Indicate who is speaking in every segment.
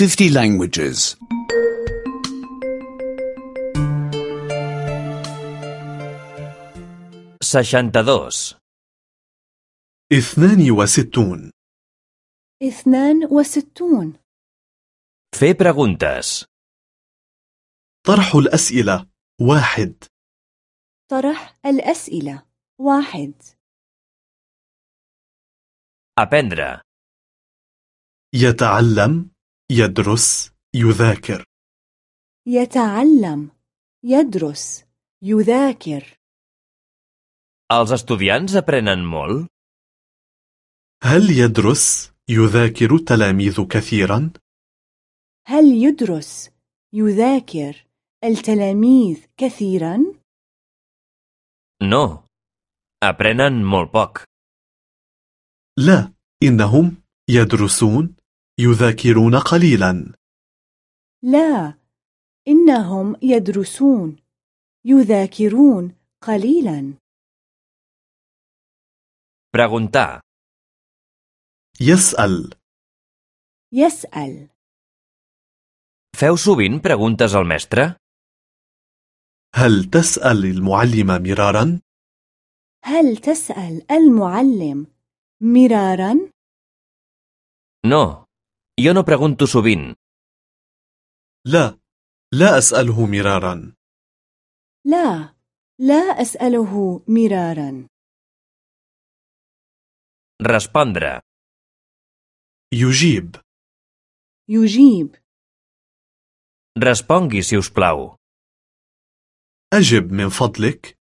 Speaker 1: 50 languages.
Speaker 2: 62.
Speaker 3: اثنان وستون
Speaker 4: اثنان وستون
Speaker 2: Fer preguntes.
Speaker 3: طرح الأسئلة واحد
Speaker 4: طرح الأسئلة واحد
Speaker 2: Aprendre.
Speaker 3: يتعلم يدرس يذاكر
Speaker 4: يتعلم يدرس يذاكر
Speaker 2: Els estudiants aprenen molt?
Speaker 3: هل يدرس يذاكر التلاميذ كثيرا؟
Speaker 4: هل يدرس يذاكر التلاميذ كثيرا؟
Speaker 2: No. Aprenen molt poc.
Speaker 3: لا إنهم يدرسون يذاكرون قليلا
Speaker 4: لا إنهم يدرسون يذاكرون قليلا
Speaker 2: Preguntar.
Speaker 3: يسأل
Speaker 4: يسأل
Speaker 2: Feu sovint preguntes al mestre?
Speaker 3: هل تسأل المعلم مرارا؟
Speaker 4: هل تسأل المعلم مرارا؟
Speaker 2: No. Jo no pregunto sovint.
Speaker 3: لا لا أسأله مرارا
Speaker 4: لا لا أسأله مرارا
Speaker 2: Respondre.
Speaker 3: يجيب
Speaker 4: يجيب
Speaker 2: Respongui, si us plau.
Speaker 3: أجب من فضلك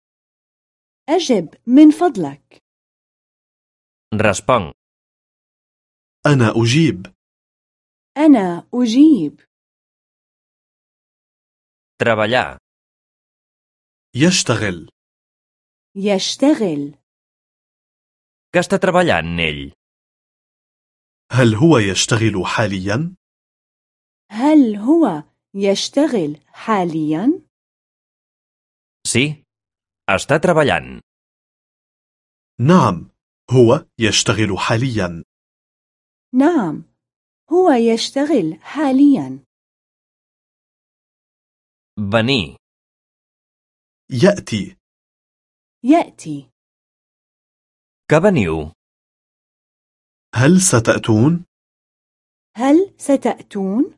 Speaker 4: أجب من فضلك
Speaker 2: Respong.
Speaker 3: أنا أجيب
Speaker 4: أنا أجيب
Speaker 2: Treballar.
Speaker 3: يشتغل
Speaker 4: يشتغل
Speaker 2: Què està treballant ell?
Speaker 3: هل هو يشتغل حاليا؟
Speaker 4: هل هو يشتغل حاليا؟
Speaker 2: Sí. Està treballant.
Speaker 3: نعم هو يشتغل حاليا
Speaker 4: نعم هو يشتغل حاليا
Speaker 2: Venir.
Speaker 3: يأتي
Speaker 4: يأتي
Speaker 2: veniu?
Speaker 3: هل ستأتون؟
Speaker 4: هل ستأتون؟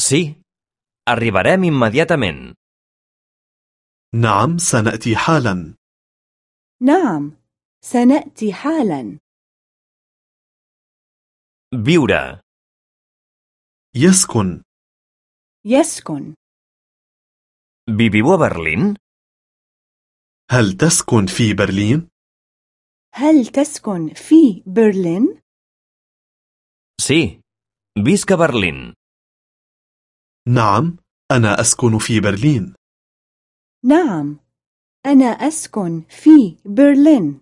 Speaker 2: Sí. Arribarem immediatament.
Speaker 3: نعم سنأتي حالا
Speaker 4: نعم سنأتي حالا
Speaker 2: Viure.
Speaker 3: يسكن
Speaker 4: يسكن
Speaker 2: Viviu a Berlín?
Speaker 3: هل تسكن في برلين؟
Speaker 4: هل تسكن في برلين؟
Speaker 2: Sí. Visc a Berlín.
Speaker 3: نعم أنا أسكن في برلين
Speaker 4: نعم أنا أسكن في برلين